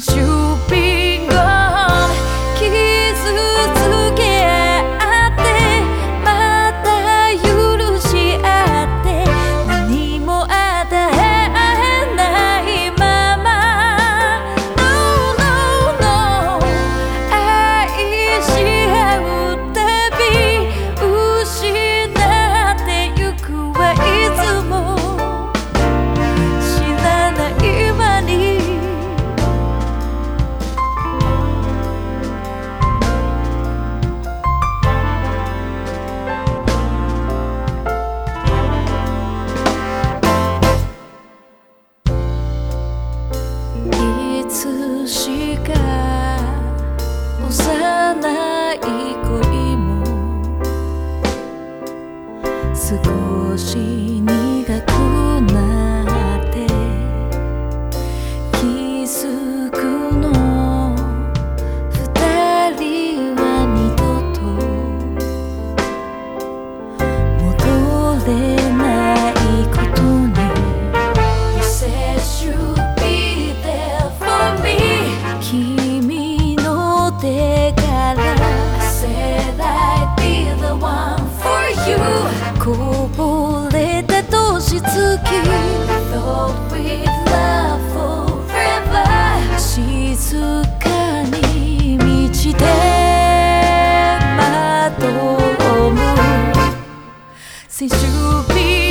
since you've been つしか幼い恋も少しに Since you've been